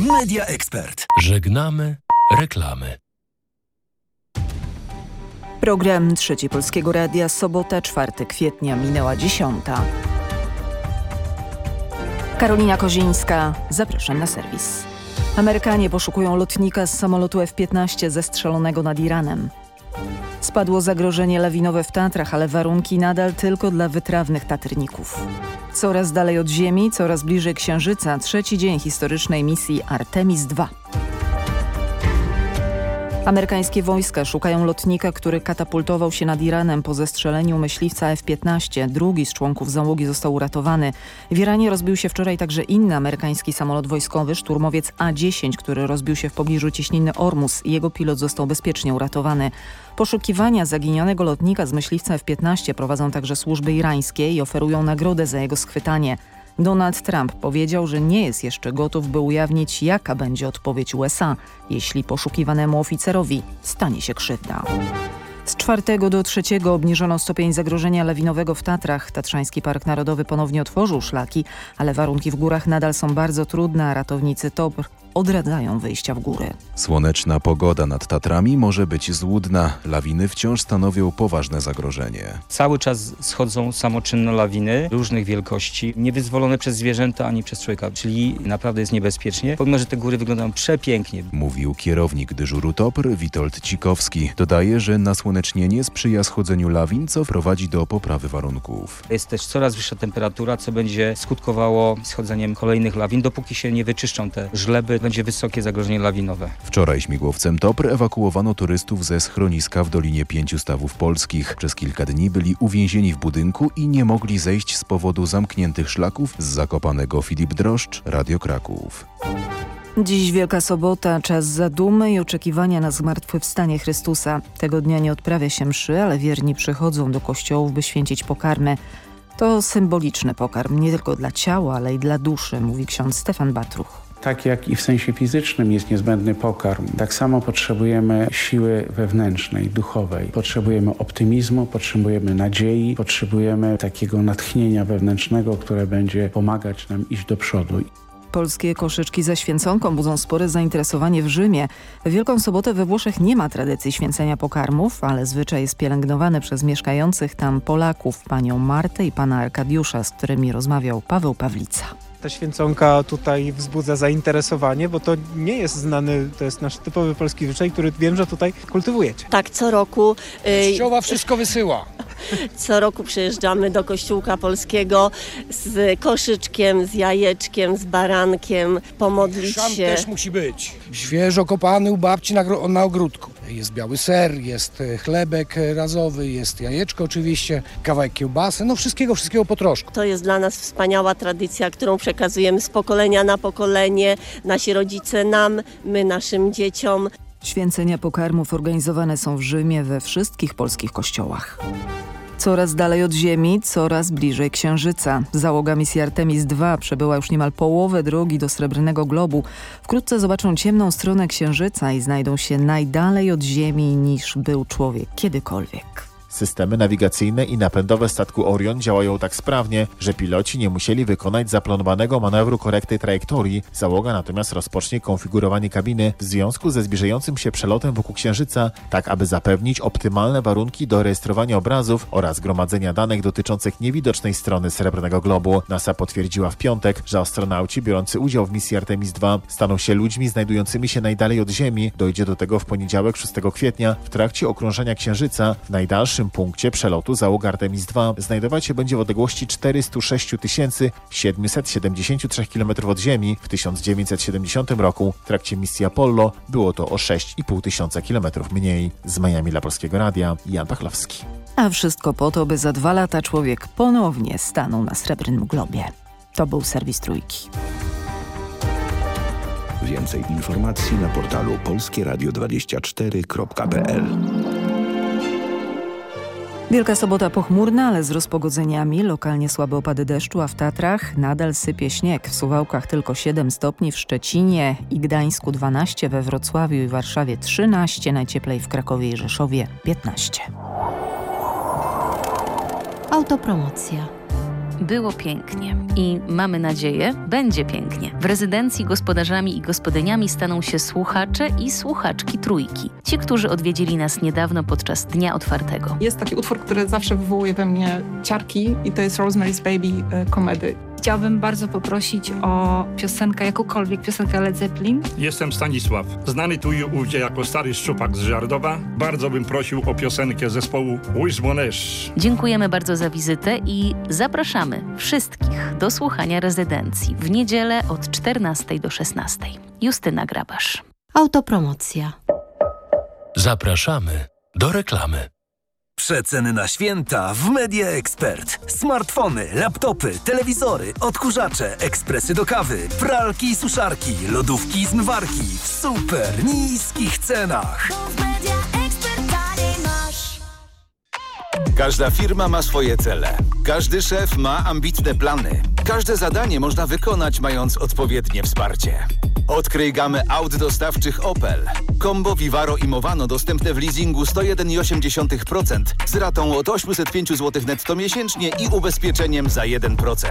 Media Expert. Żegnamy reklamy. Program Trzeci Polskiego Radia, sobota 4 kwietnia, minęła dziesiąta. Karolina Kozińska, zapraszam na serwis. Amerykanie poszukują lotnika z samolotu F-15 zestrzelonego nad Iranem. Spadło zagrożenie lawinowe w Tatrach, ale warunki nadal tylko dla wytrawnych tatrników. Coraz dalej od Ziemi, coraz bliżej Księżyca, trzeci dzień historycznej misji Artemis II. Amerykańskie wojska szukają lotnika, który katapultował się nad Iranem po zestrzeleniu myśliwca F-15. Drugi z członków załogi został uratowany. W Iranie rozbił się wczoraj także inny amerykański samolot wojskowy, szturmowiec A-10, który rozbił się w pobliżu cieśniny Ormus. Jego pilot został bezpiecznie uratowany. Poszukiwania zaginionego lotnika z myśliwca F-15 prowadzą także służby irańskie i oferują nagrodę za jego schwytanie. Donald Trump powiedział, że nie jest jeszcze gotów, by ujawnić, jaka będzie odpowiedź USA, jeśli poszukiwanemu oficerowi stanie się krzywda. Z czwartego do trzeciego obniżono stopień zagrożenia lawinowego w Tatrach. Tatrzański Park Narodowy ponownie otworzył szlaki, ale warunki w górach nadal są bardzo trudne, a ratownicy TOPR odradzają wyjścia w góry. Słoneczna pogoda nad Tatrami może być złudna. Lawiny wciąż stanowią poważne zagrożenie. Cały czas schodzą samoczynne lawiny różnych wielkości, niewyzwolone przez zwierzęta ani przez człowieka, czyli naprawdę jest niebezpiecznie, pomimo że te góry wyglądają przepięknie. Mówił kierownik dyżuru TOPR Witold Cikowski. Dodaje, że nasłonecznienie sprzyja schodzeniu lawin, co prowadzi do poprawy warunków. Jest też coraz wyższa temperatura, co będzie skutkowało schodzeniem kolejnych lawin, dopóki się nie wyczyszczą te żleby, będzie wysokie zagrożenie lawinowe. Wczoraj śmigłowcem TOPR ewakuowano turystów ze schroniska w Dolinie Pięciu Stawów Polskich. Przez kilka dni byli uwięzieni w budynku i nie mogli zejść z powodu zamkniętych szlaków z Zakopanego Filip Droszcz, Radio Kraków. Dziś Wielka Sobota, czas zadumy i oczekiwania na zmartwychwstanie Chrystusa. Tego dnia nie odprawia się mszy, ale wierni przychodzą do kościołów, by święcić pokarmy. To symboliczny pokarm, nie tylko dla ciała, ale i dla duszy, mówi ksiądz Stefan Batruch. Tak jak i w sensie fizycznym jest niezbędny pokarm, tak samo potrzebujemy siły wewnętrznej, duchowej. Potrzebujemy optymizmu, potrzebujemy nadziei, potrzebujemy takiego natchnienia wewnętrznego, które będzie pomagać nam iść do przodu. Polskie koszyczki ze święconką budzą spore zainteresowanie w Rzymie. W Wielką Sobotę we Włoszech nie ma tradycji święcenia pokarmów, ale zwyczaj jest pielęgnowany przez mieszkających tam Polaków, panią Martę i pana Arkadiusza, z którymi rozmawiał Paweł Pawlica. Ta święconka tutaj wzbudza zainteresowanie, bo to nie jest znany, to jest nasz typowy polski zwyczaj, który wiem, że tutaj kultywujecie. Tak, co roku. Kościoła wszystko wysyła. Co roku przyjeżdżamy do kościółka polskiego z koszyczkiem, z jajeczkiem, z barankiem, pomodlić Szam się. też musi być. Świeżo kopany u babci na, na ogródku. Jest biały ser, jest e, chlebek e, razowy, jest jajeczko oczywiście, kawałek kiełbasy, no wszystkiego, wszystkiego po troszku. To jest dla nas wspaniała tradycja, którą przekazujemy z pokolenia na pokolenie. Nasi rodzice nam, my naszym dzieciom. Święcenia pokarmów organizowane są w Rzymie we wszystkich polskich kościołach. Coraz dalej od Ziemi, coraz bliżej Księżyca. Załoga misji Artemis II przebyła już niemal połowę drogi do Srebrnego Globu. Wkrótce zobaczą ciemną stronę Księżyca i znajdą się najdalej od Ziemi niż był człowiek kiedykolwiek. Systemy nawigacyjne i napędowe statku Orion działają tak sprawnie, że piloci nie musieli wykonać zaplanowanego manewru korekty trajektorii. Załoga natomiast rozpocznie konfigurowanie kabiny w związku ze zbliżającym się przelotem wokół Księżyca, tak aby zapewnić optymalne warunki do rejestrowania obrazów oraz gromadzenia danych dotyczących niewidocznej strony Srebrnego Globu. NASA potwierdziła w piątek, że astronauci biorący udział w misji Artemis II staną się ludźmi znajdującymi się najdalej od Ziemi. Dojdzie do tego w poniedziałek 6 kwietnia w trakcie okrążenia Księżyca w najdalszym punkcie przelotu załoga Artemis II znajdować się będzie w odległości 406 773 km od Ziemi. W 1970 roku w trakcie misji Apollo było to o 6,5 tysiąca km mniej. Z Miami dla Polskiego Radia Jan Pachlowski. A wszystko po to, by za dwa lata człowiek ponownie stanął na Srebrnym Globie. To był serwis Trójki. Więcej informacji na portalu polskieradio24.pl Wielka Sobota pochmurna, ale z rozpogodzeniami. Lokalnie słabe opady deszczu, a w Tatrach nadal sypie śnieg. W Suwałkach tylko 7 stopni, w Szczecinie i Gdańsku 12, we Wrocławiu i Warszawie 13, najcieplej w Krakowie i Rzeszowie 15. Autopromocja. Było pięknie i mamy nadzieję, będzie pięknie. W rezydencji gospodarzami i gospodyniami staną się słuchacze i słuchaczki trójki. Ci, którzy odwiedzili nas niedawno podczas Dnia Otwartego. Jest taki utwór, który zawsze wywołuje we mnie ciarki i to jest Rosemary's Baby e, komedy. Chciałabym bardzo poprosić o piosenkę, jakąkolwiek piosenkę Led Zeppelin. Jestem Stanisław, znany tu i ówdzie jako stary szczupak z Żardowa. Bardzo bym prosił o piosenkę zespołu Wishbonesz. Dziękujemy bardzo za wizytę i zapraszamy wszystkich do słuchania rezydencji w niedzielę od 14 do 16. Justyna Grabasz. Autopromocja. Zapraszamy do reklamy. Przeceny na święta w Media Expert. Smartfony, laptopy, telewizory, odkurzacze, ekspresy do kawy, pralki i suszarki, lodówki i zmywarki w super niskich cenach. Każda firma ma swoje cele. Każdy szef ma ambitne plany. Każde zadanie można wykonać mając odpowiednie wsparcie. Odkryj gamę aut dostawczych Opel. Combo, Vivaro i Movano dostępne w leasingu 101,8% z ratą od 805 zł netto miesięcznie i ubezpieczeniem za 1%.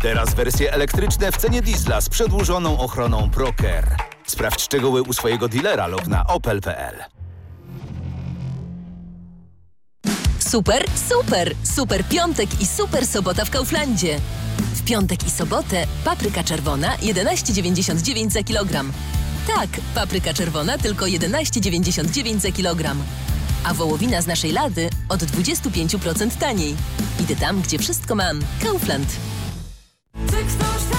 Teraz wersje elektryczne w cenie diesla z przedłużoną ochroną ProCare. Sprawdź szczegóły u swojego dealera lub na opel.pl. Super, super! Super piątek i super sobota w Kauflandzie. W piątek i sobotę papryka czerwona 11,99 za kilogram. Tak, papryka czerwona tylko 11,99 za kilogram. A wołowina z naszej lady od 25% taniej. Idę tam, gdzie wszystko mam. Kaufland.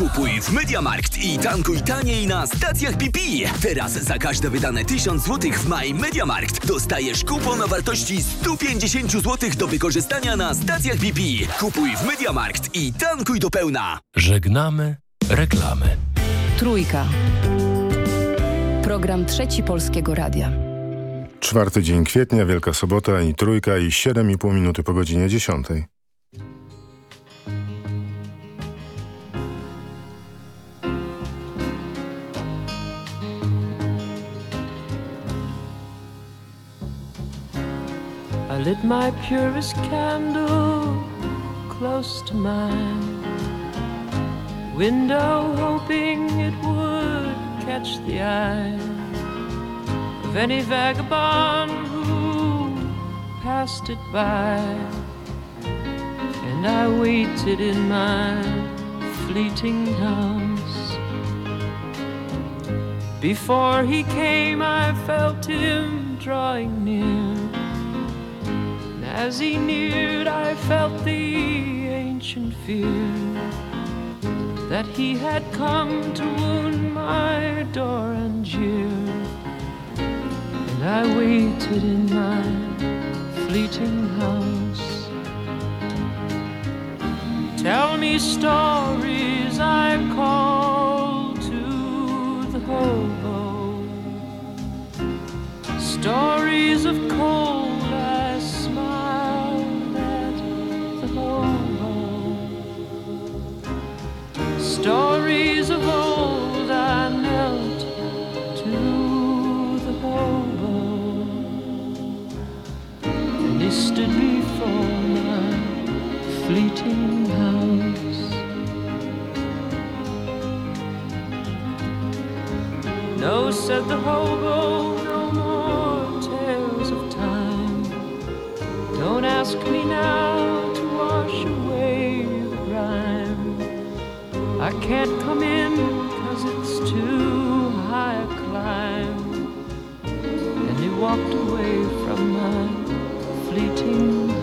Kupuj w Mediamarkt i tankuj taniej na stacjach BP. Teraz za każde wydane 1000 zł w Maj Mediamarkt dostajesz kupon o wartości 150 zł do wykorzystania na stacjach BP. Kupuj w Mediamarkt i tankuj do pełna. Żegnamy reklamy. Trójka. Program Trzeci Polskiego Radia. Czwarty dzień kwietnia, Wielka Sobota i Trójka i 7,5 minuty po godzinie 10. Lit my purest candle close to mine. Window hoping it would catch the eye of any vagabond who passed it by. And I waited in my fleeting house. Before he came I felt him drawing near as he neared, I felt the ancient fear that he had come to wound my door and jeer. And I waited in my fleeting house. Tell me stories, I call to the hobo. Stories hobo, no more tales of time Don't ask me now to wash away the grime I can't come in cause it's too high a climb. And he walked away from my fleeting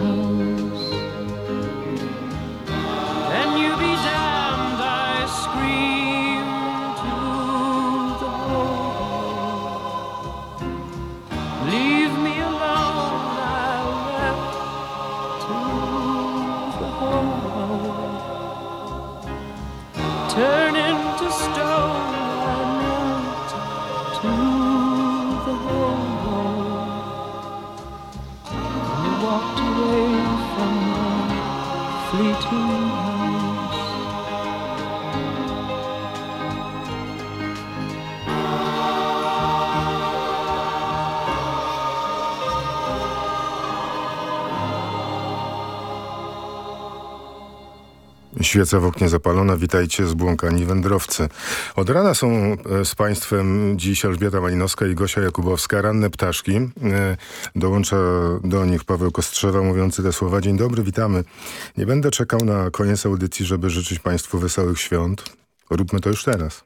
Świeca w oknie zapalona, witajcie zbłąkani wędrowcy. Od rana są e, z Państwem dziś Elżbieta Malinowska i Gosia Jakubowska, ranne ptaszki. E, dołącza do nich Paweł Kostrzewa mówiący te słowa. Dzień dobry, witamy. Nie będę czekał na koniec audycji, żeby życzyć Państwu wesołych świąt. Róbmy to już teraz.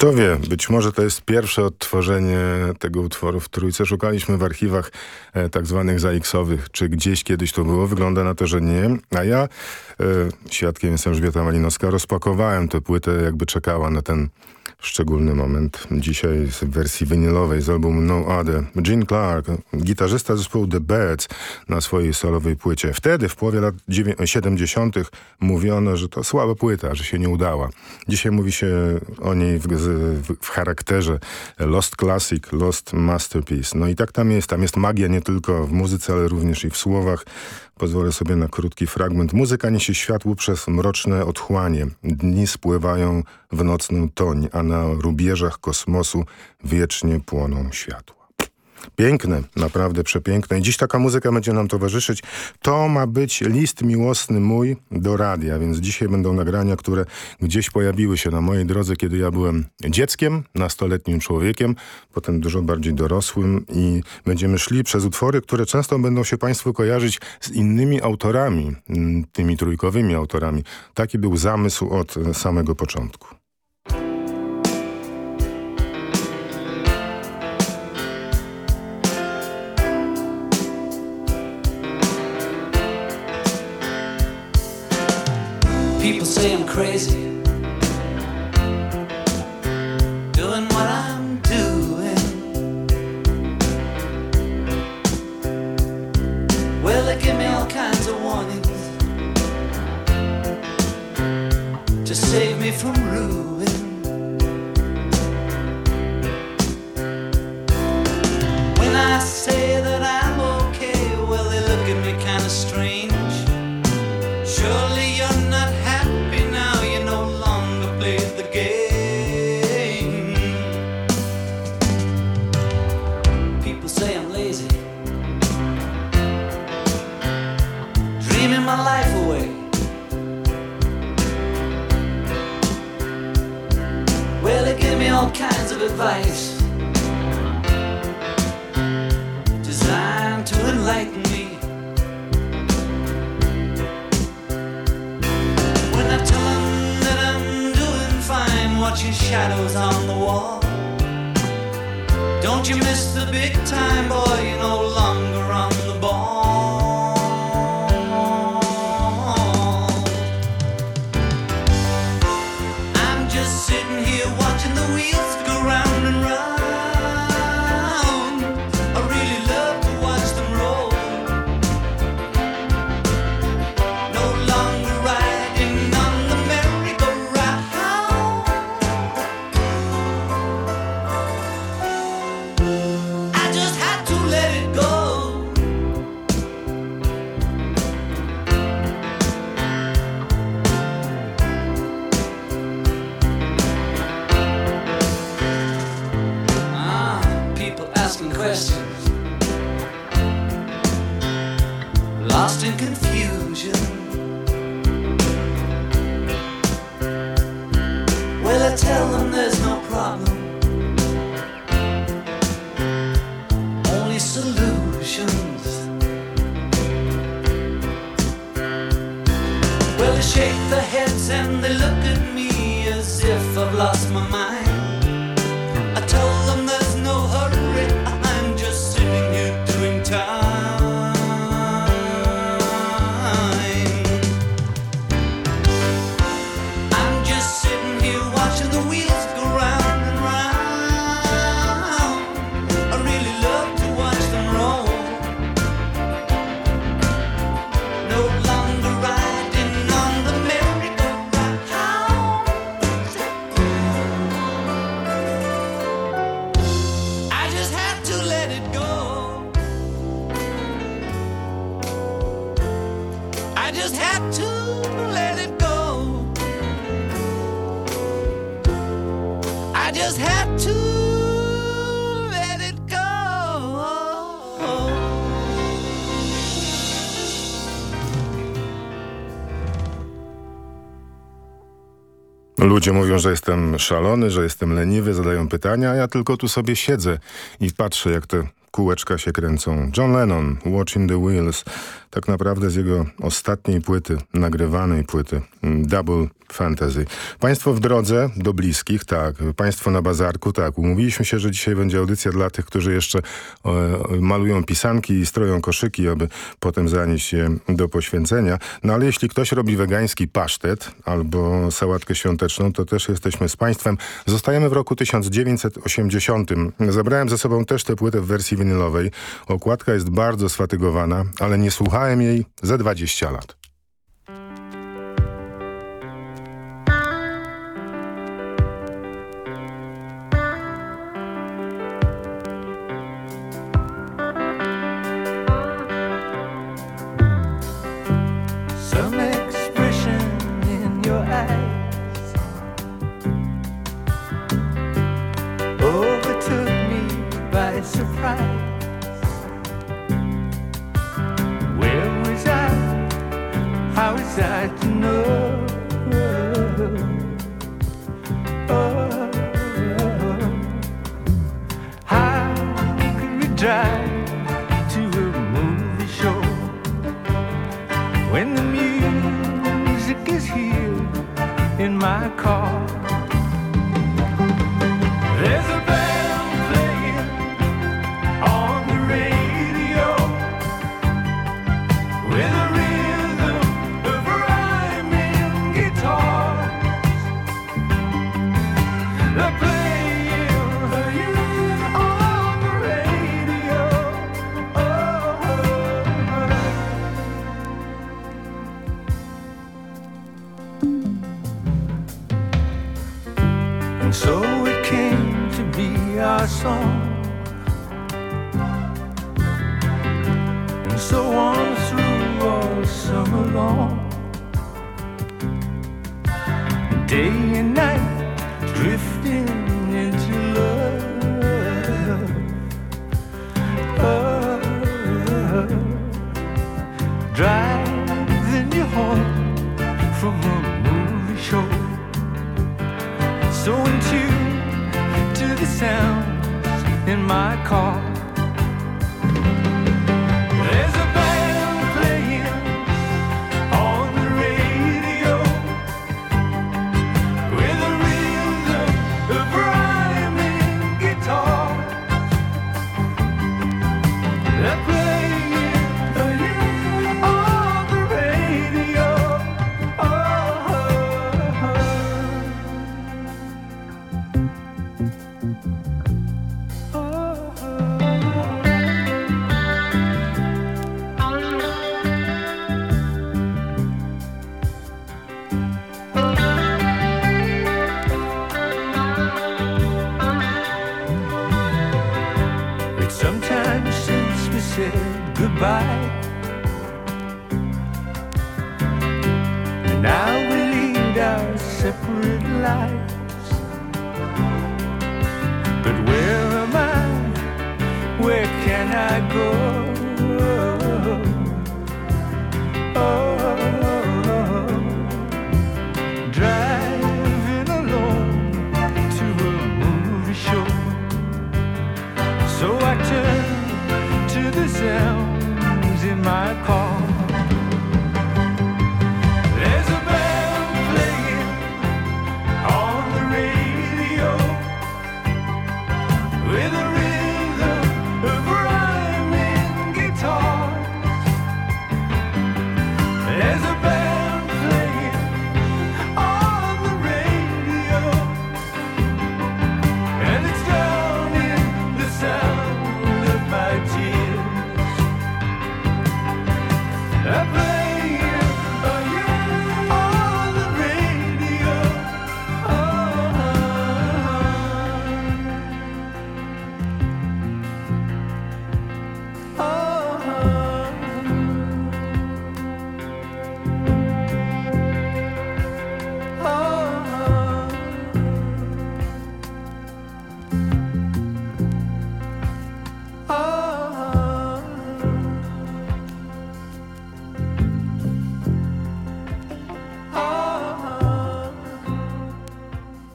Kto wie, być może to jest pierwsze odtworzenie tego utworu w Trójce. Szukaliśmy w archiwach e, tak zwanych ZAX-owych, czy gdzieś kiedyś to było. Wygląda na to, że nie. A ja, e, świadkiem jestem Elżbieta Malinowska, rozpakowałem tę płytę, jakby czekała na ten szczególny moment. Dzisiaj w wersji winylowej z albumu No Other. Gene Clark, gitarzysta zespołu The Birds na swojej solowej płycie. Wtedy, w połowie lat 70. mówiono, że to słaba płyta, że się nie udała. Dzisiaj mówi się o niej w, w, w charakterze Lost Classic, Lost Masterpiece. No i tak tam jest. Tam jest magia nie tylko w muzyce, ale również i w słowach. Pozwolę sobie na krótki fragment. Muzyka niesie światło przez mroczne otchłanie. Dni spływają w nocną toń, a na rubieżach kosmosu wiecznie płoną światła. Piękne, naprawdę przepiękne. I dziś taka muzyka będzie nam towarzyszyć. To ma być list miłosny mój do radia, więc dzisiaj będą nagrania, które gdzieś pojawiły się na mojej drodze, kiedy ja byłem dzieckiem, nastoletnim człowiekiem, potem dużo bardziej dorosłym i będziemy szli przez utwory, które często będą się Państwu kojarzyć z innymi autorami, mm, tymi trójkowymi autorami. Taki był zamysł od samego początku. People say I'm crazy. Doing what I'm doing. Well, they give me all kinds of warnings to save me from ruin. They shake their heads and they look Ludzie mówią, że jestem szalony, że jestem leniwy, zadają pytania, a ja tylko tu sobie siedzę i patrzę, jak te kółeczka się kręcą. John Lennon, Watching the Wheels, tak naprawdę z jego ostatniej płyty, nagrywanej płyty, mm, Double Fantasy. Państwo w drodze do bliskich, tak. Państwo na bazarku, tak. Umówiliśmy się, że dzisiaj będzie audycja dla tych, którzy jeszcze e, malują pisanki i stroją koszyki, aby potem zanieść je do poświęcenia. No ale jeśli ktoś robi wegański pasztet albo sałatkę świąteczną, to też jesteśmy z Państwem. Zostajemy w roku 1980. Zabrałem ze sobą też tę płytę w wersji winylowej. Okładka jest bardzo sfatygowana, ale nie słuchałem jej ze 20 lat.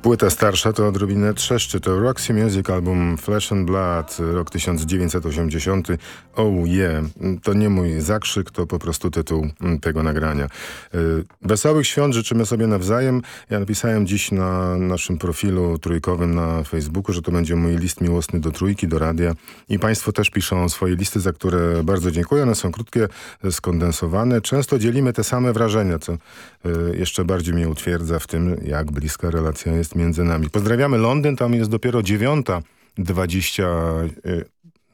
Płyta starsza to odrobinę trzeszczy. To Roxy Music album Flesh and Blood, rok 1980. Oh yeah. To nie mój zakrzyk, to po prostu tytuł tego nagrania. Y, wesołych świąt życzymy sobie nawzajem. Ja napisałem dziś na naszym profilu trójkowym na Facebooku, że to będzie mój list miłosny do trójki, do radia. I Państwo też piszą swoje listy, za które bardzo dziękuję. One są krótkie, skondensowane. Często dzielimy te same wrażenia, co y, jeszcze bardziej mnie utwierdza w tym, jak bliska relacja jest między nami. Pozdrawiamy Londyn, tam jest dopiero dziewiąta 20,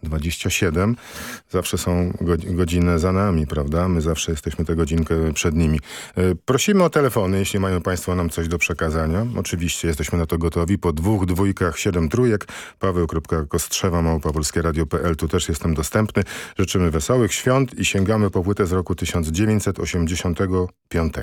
27. Zawsze są godziny za nami, prawda? My zawsze jesteśmy tę godzinkę przed nimi. E, prosimy o telefony, jeśli mają Państwo nam coś do przekazania. Oczywiście jesteśmy na to gotowi. Po dwóch dwójkach, siedem trójek. Paweł.kostrzewa, małopolskieradio.pl. Tu też jestem dostępny. Życzymy wesołych świąt i sięgamy po płytę z roku 1985.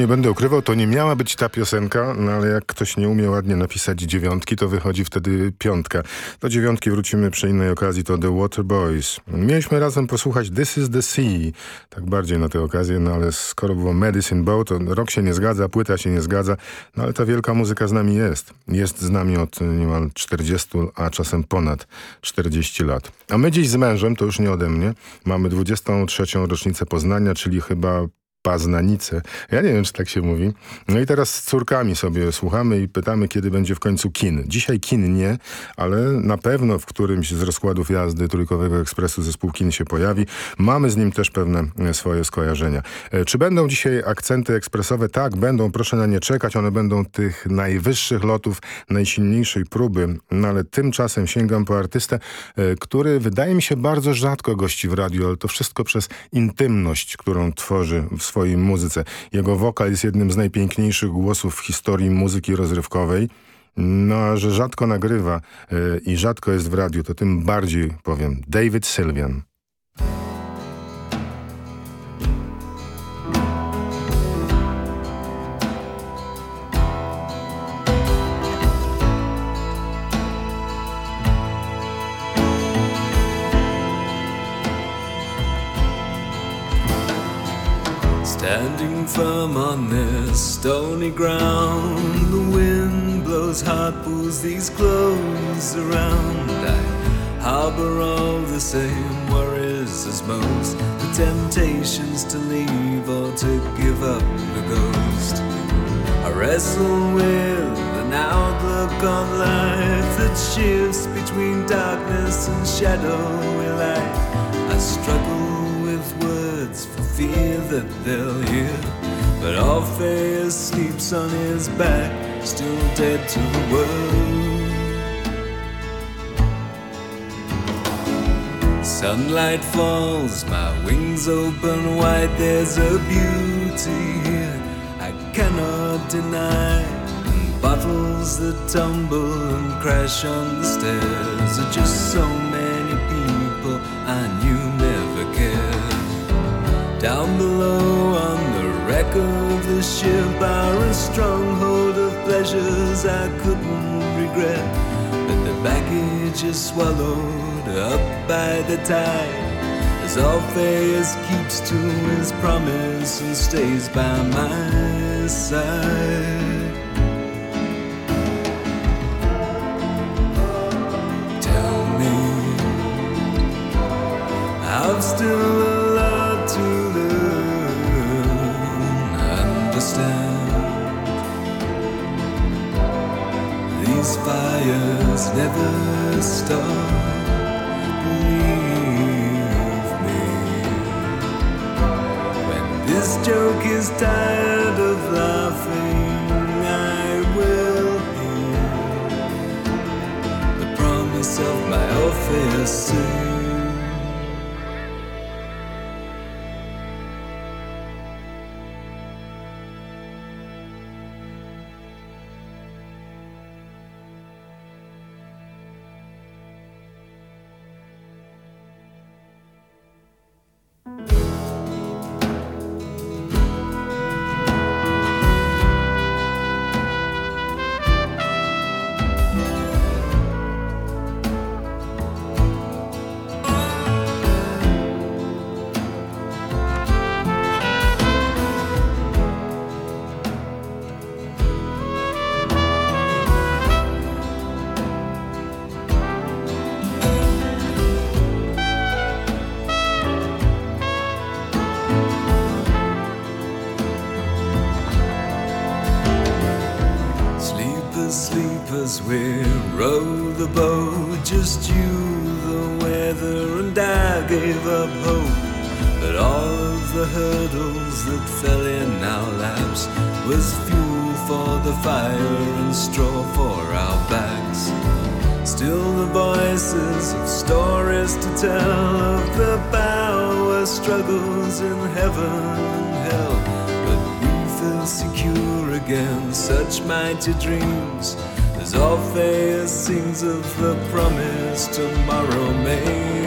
Nie będę ukrywał, to nie miała być ta piosenka, no ale jak ktoś nie umie ładnie napisać dziewiątki, to wychodzi wtedy piątka. Do dziewiątki wrócimy przy innej okazji, to The Water Boys. Mieliśmy razem posłuchać This is the Sea, tak bardziej na tę okazję, no ale skoro było Medicine Bow, to rok się nie zgadza, płyta się nie zgadza, no ale ta wielka muzyka z nami jest. Jest z nami od niemal 40, a czasem ponad 40 lat. A my dziś z mężem, to już nie ode mnie, mamy 23. rocznicę Poznania, czyli chyba Paznanice. Ja nie wiem, czy tak się mówi. No i teraz z córkami sobie słuchamy i pytamy, kiedy będzie w końcu kin. Dzisiaj kin nie, ale na pewno w którymś z rozkładów jazdy Trójkowego Ekspresu zespół kin się pojawi. Mamy z nim też pewne e, swoje skojarzenia. E, czy będą dzisiaj akcenty ekspresowe? Tak, będą. Proszę na nie czekać. One będą tych najwyższych lotów, najsilniejszej próby. No ale tymczasem sięgam po artystę, e, który wydaje mi się bardzo rzadko gości w radiu, ale to wszystko przez intymność, którą tworzy w swojej muzyce. Jego wokal jest jednym z najpiękniejszych głosów w historii muzyki rozrywkowej. No, a że rzadko nagrywa yy, i rzadko jest w radiu, to tym bardziej powiem. David Sylvian. Standing firm on this stony ground, the wind blows hot, pulls these clothes around. I harbor all the same worries as most, the temptations to leave or to give up the ghost. I wrestle with an outlook on life that shifts between darkness and shadowy light. I struggle for fear that they'll hear. But Orpheus sleeps on his back, still dead to the world. Sunlight falls, my wings open wide, there's a beauty here I cannot deny. And bottles that tumble and crash on the stairs are just so many people I cared. Down below on the wreck of the ship are a stronghold of pleasures I couldn't regret. But the baggage is swallowed up by the tide. As Orpheus keeps to his promise and stays by my side. Never stop. Believe me. When this joke is tired of laughing, I will hear the promise of my Orpheus sing. Row the boat. Just you, the weather, and I gave up hope. But all of the hurdles that fell in our laps was fuel for the fire and straw for our backs. Still the voices of stories to tell of the power struggles in heaven and hell. But we feel secure against such mighty dreams Orpheus sings of the promise tomorrow may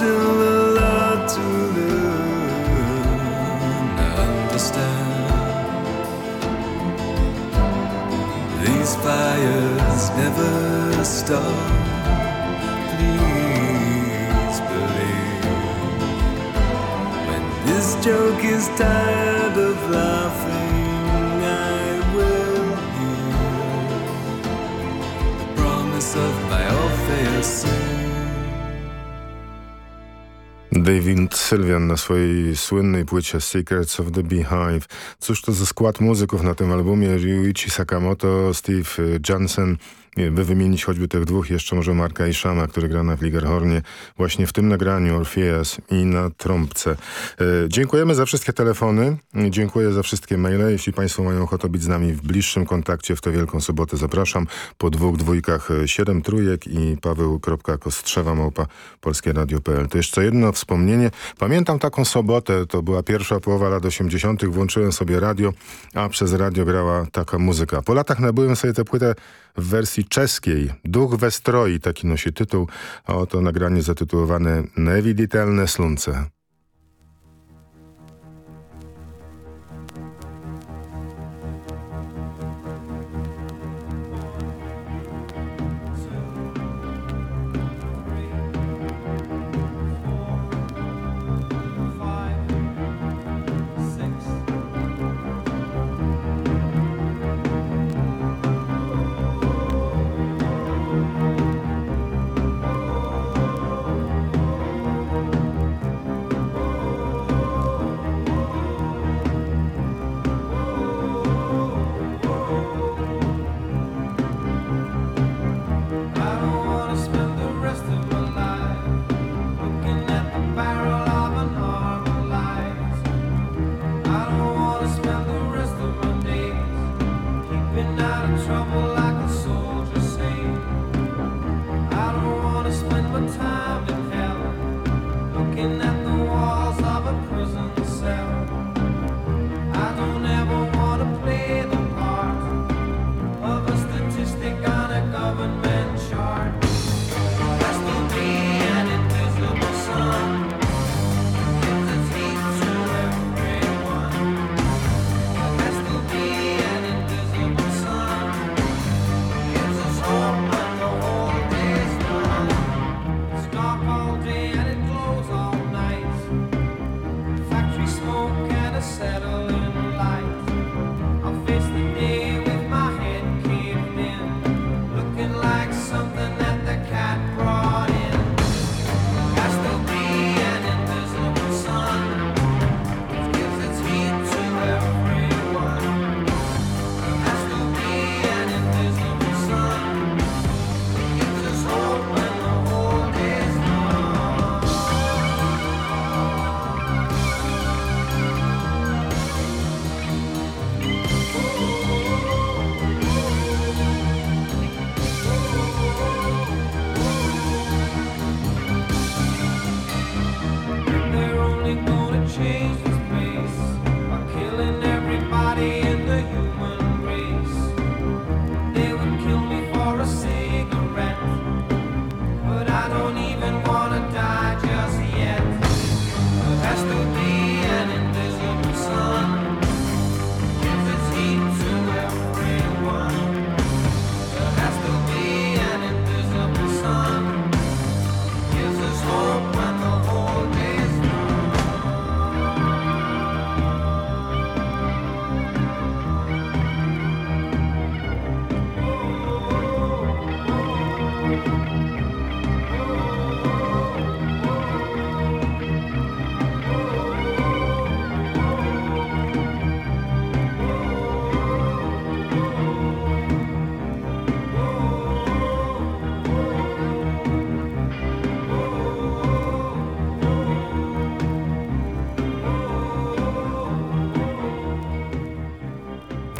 still a lot to learn, understand. These fires never stop. Please believe. When this joke is tired of laughing, David Sylvian na swojej słynnej płycie Secrets of the Beehive. Cóż to za skład muzyków na tym albumie? Ryuichi Sakamoto, Steve Johnson, by wymienić choćby tych dwóch, jeszcze może Marka i Szama, który gra na Fligerhornie, właśnie w tym nagraniu Orpheus i na trąbce. E, dziękujemy za wszystkie telefony, dziękuję za wszystkie maile. Jeśli Państwo mają ochotę być z nami w bliższym kontakcie w tę Wielką Sobotę, zapraszam. Po dwóch dwójkach e, siedem trójek i paweł.kostrzewa małpa polskieradio.pl. To jeszcze jedno wspomnienie. Pamiętam taką sobotę, to była pierwsza połowa lat 80. Włączyłem sobie radio, a przez radio grała taka muzyka. Po latach nabyłem sobie tę płytę w wersji czeskiej. Duch we stroi, taki nosi tytuł, oto nagranie zatytułowane Neviditelne slunce.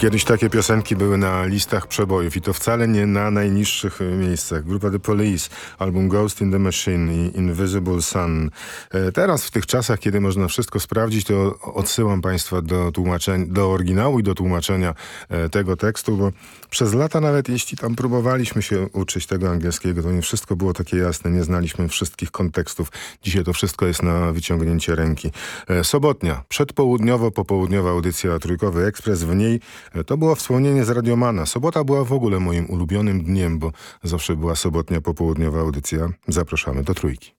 Kiedyś takie piosenki były na listach przebojów i to wcale nie na najniższych e, miejscach. Grupa The Police, album Ghost in the Machine i Invisible Sun. E, teraz w tych czasach, kiedy można wszystko sprawdzić, to odsyłam Państwa do, tłumaczenia, do oryginału i do tłumaczenia e, tego tekstu, bo przez lata nawet jeśli tam próbowaliśmy się uczyć tego angielskiego, to nie wszystko było takie jasne, nie znaliśmy wszystkich kontekstów. Dzisiaj to wszystko jest na wyciągnięcie ręki. Sobotnia, przedpołudniowo-popołudniowa audycja Trójkowy Ekspres. W niej to było wspomnienie z Radiomana. Sobota była w ogóle moim ulubionym dniem, bo zawsze była sobotnia popołudniowa audycja. Zapraszamy do Trójki.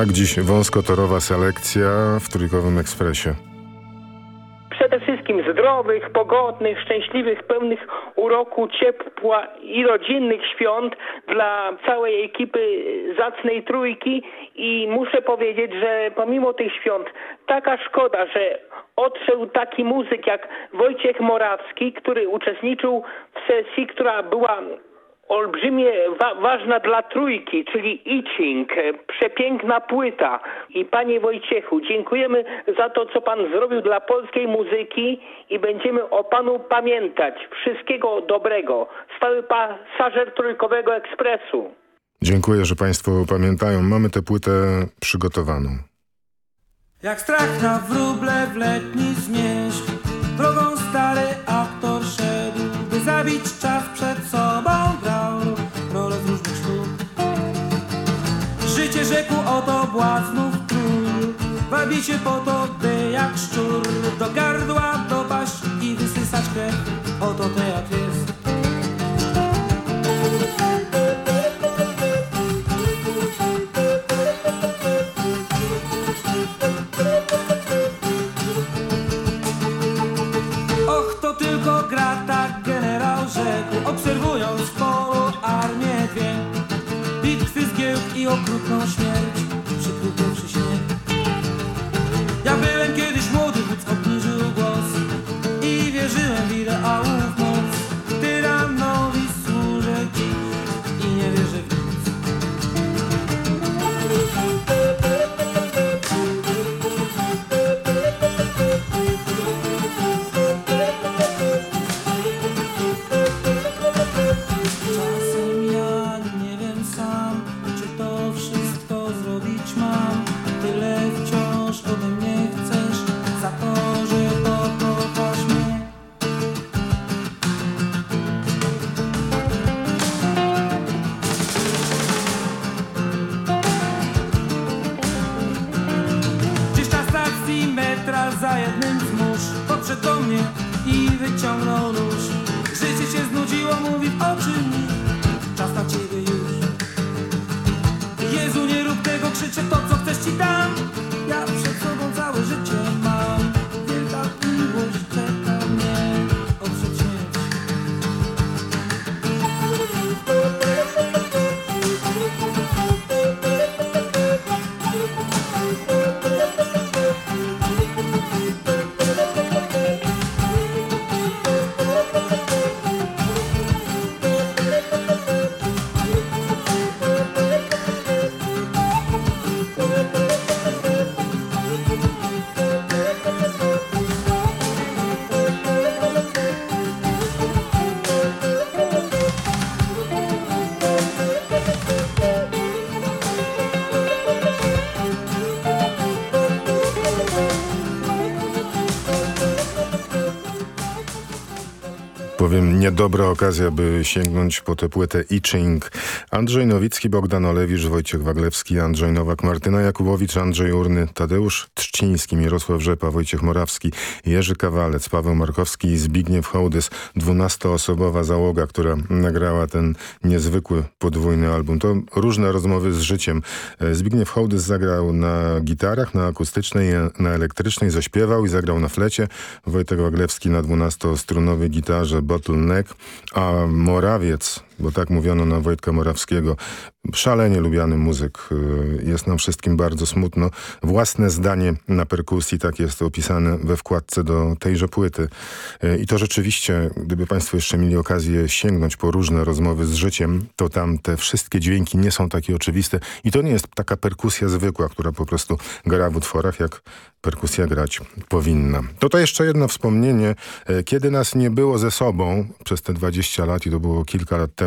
Tak, dziś wąskotorowa selekcja w Trójkowym Ekspresie. Przede wszystkim zdrowych, pogodnych, szczęśliwych, pełnych uroku, ciepła i rodzinnych świąt dla całej ekipy zacnej trójki i muszę powiedzieć, że pomimo tych świąt taka szkoda, że odszedł taki muzyk jak Wojciech Morawski, który uczestniczył w sesji, która była olbrzymie wa ważna dla trójki, czyli Itching, przepiękna płyta. I panie Wojciechu, dziękujemy za to, co pan zrobił dla polskiej muzyki i będziemy o panu pamiętać. Wszystkiego dobrego. Stały pasażer Trójkowego Ekspresu. Dziękuję, że państwo pamiętają. Mamy tę płytę przygotowaną. Jak strach na wróble w letni zmierzch Drogą stary aktor szedł By zabić czas przed sobą grał. Rolę w różnych sztuk. Życie rzekł oto błaznów król. Wabi się po to, by jak szczur. Do gardła dopaść i wysysać krew. Oto teatr jest rzekł Obserwując polu armię dwie. Bitwy zgiełk i okrutną śmierć Powiem, niedobra okazja, by sięgnąć po tę płytę Itching. Andrzej Nowicki, Bogdan Olewicz, Wojciech Waglewski, Andrzej Nowak, Martyna Jakubowicz, Andrzej Urny, Tadeusz Trzciński, Mirosław Rzepa, Wojciech Morawski, Jerzy Kawalec, Paweł Markowski i Zbigniew Hołdys. Dwunastoosobowa załoga, która nagrała ten niezwykły podwójny album. To różne rozmowy z życiem. E, Zbigniew Hołdys zagrał na gitarach, na akustycznej, na elektrycznej, zaśpiewał i zagrał na flecie. Wojtek Waglewski na dwunastostrunowej gitarze Bottleneck, a Morawiec, bo tak mówiono na Wojtka Morawskiego, szalenie lubiany muzyk. y, Jest nam wszystkim bardzo smutno. Własne zdanie na perkusji, tak jest opisane we wkładce do tejże płyty. Y, I to rzeczywiście, gdyby Państwo jeszcze mieli okazję sięgnąć po różne rozmowy z życiem, to tam te wszystkie dźwięki nie są takie oczywiste. I to nie jest taka perkusja zwykła, która po prostu gra w utworach, jak perkusja grać powinna. To to jeszcze jedno wspomnienie. E, Kiedy nas nie było ze sobą przez te 20 lat i to było kilka lat temu,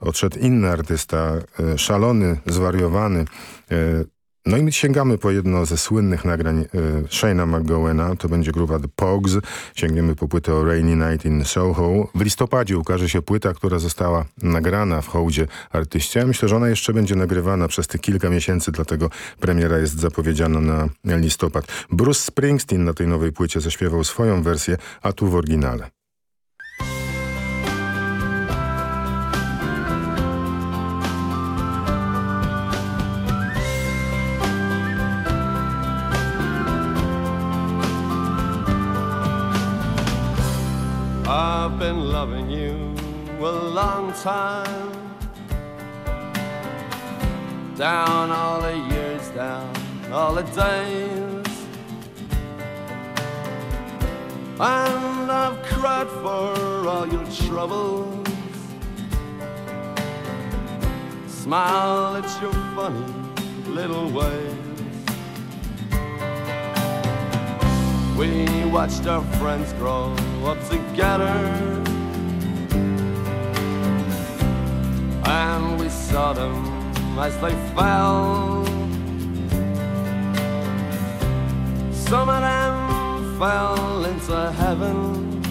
odszedł inny artysta, e, szalony, zwariowany. e, No i my sięgamy po jedno ze słynnych nagrań e, Shane'a McGowena, to będzie grupa The Pogs. Sięgniemy po płytę o Rainy Night in Soho. W listopadzie ukaże się płyta, która została nagrana w hołdzie artyście. Myślę, że ona jeszcze będzie nagrywana przez tych kilka miesięcy, dlatego premiera jest zapowiedziana na listopad. Bruce Springsteen na tej nowej płycie zaśpiewał swoją wersję, a tu w oryginale. A long time. Down all the years, down all the days. And I've cried for all your troubles. Smile at your funny little ways. We watched our friends grow up together. And we saw them as they fell. Some of them fell into heaven.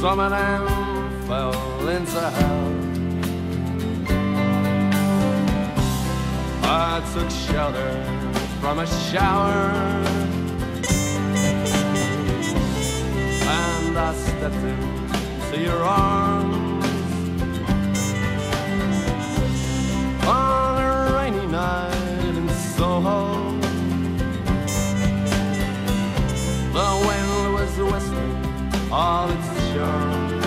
Some of them fell into hell. I took shelter from a shower. And I stepped into your arms. On a rainy night in Soho. The wind was whistling all its charms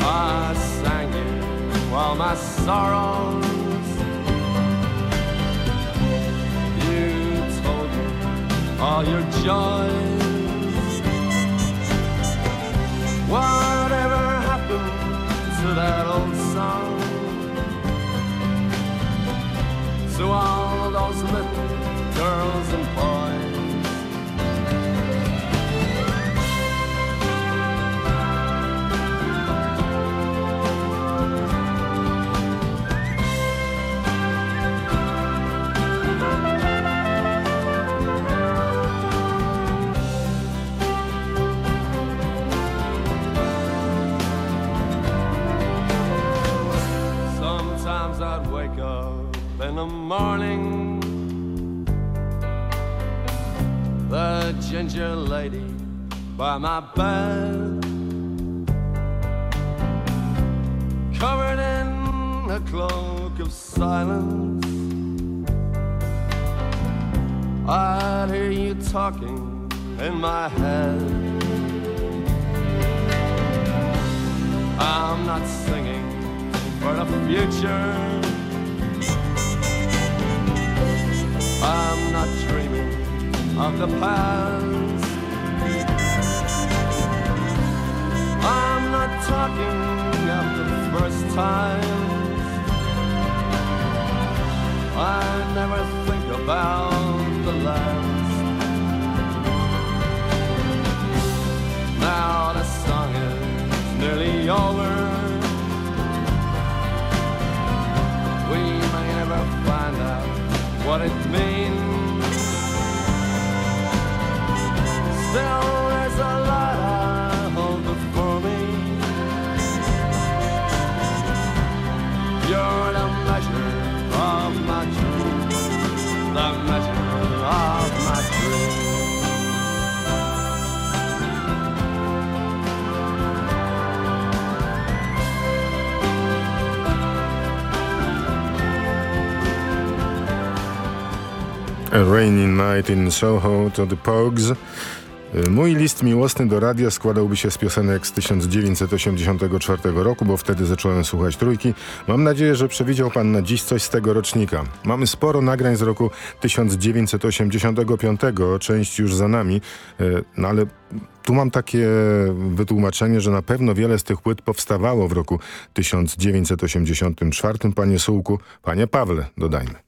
I sang you all my sorrows all your joys. Whatever happened to that old song? To all those little girls and boys lady by my bed, covered in a cloak of silence. I'd hear you talking in my head. I'm not singing for the future. I'm not dreaming of the past. Talking of the first times. I never think about the last. Now the song is nearly over. We may never find out what it means. Still, there's a lot I my dream, the of my dream. A Rainy Night in Soho to The Pogues. Mój list miłosny do radia składałby się z piosenek z 1984 roku, bo wtedy zacząłem słuchać trójki. Mam nadzieję, że przewidział pan na dziś coś z tego rocznika. Mamy sporo nagrań z roku 1985, część już za nami, e, no ale tu mam takie wytłumaczenie, że na pewno wiele z tych płyt powstawało w roku 1984. Panie Sułku, panie Pawle, dodajmy.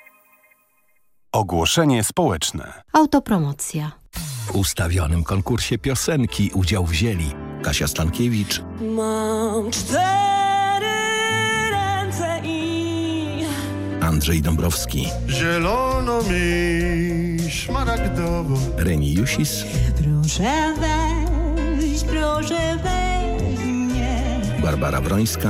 Ogłoszenie społeczne. Autopromocja. W ustawionym konkursie piosenki udział wzięli Kasia Stankiewicz, Mam cztery ręce i Andrzej Dąbrowski, Zielono mi szmaragdowo Reni Jusis, proszę weź, proszę weź mnie. Barbara Wrońska,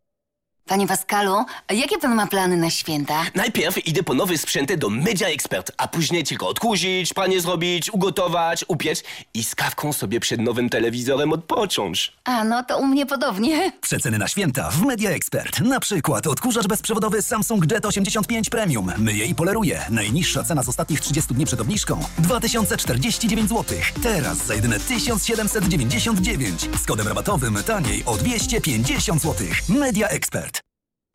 Panie Pascalu, jakie pan ma plany na święta? Najpierw idę po nowe sprzęty do Media Expert, a później tylko odkurzyć, pranie zrobić, ugotować, upiec i z kawką sobie przed nowym telewizorem odpocząć. A, no to u mnie podobnie. Przeceny na święta w Media Expert. Na przykład odkurzacz bezprzewodowy Samsung Jet 85 Premium. Myje i poleruje. Najniższa cena z ostatnich 30 dni przed obniżką 2049 zł. Teraz za jedyne 1799. Z kodem rabatowym taniej o 250 zł. Media Expert.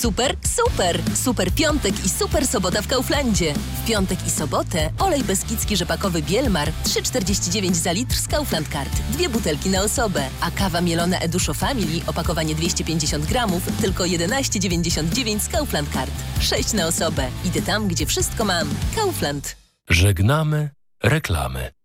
Super, super! Super piątek i super sobota w Kauflandzie. W piątek i sobotę olej beskidzki rzepakowy Bielmar 3,49 za litr z Kaufland Card. Dwie butelki na osobę. A kawa mielona Eduszo Family, opakowanie 250 gramów, tylko 11,99 z Kaufland Card. 6 na osobę. Idę tam, gdzie wszystko mam. Kaufland. Żegnamy reklamy.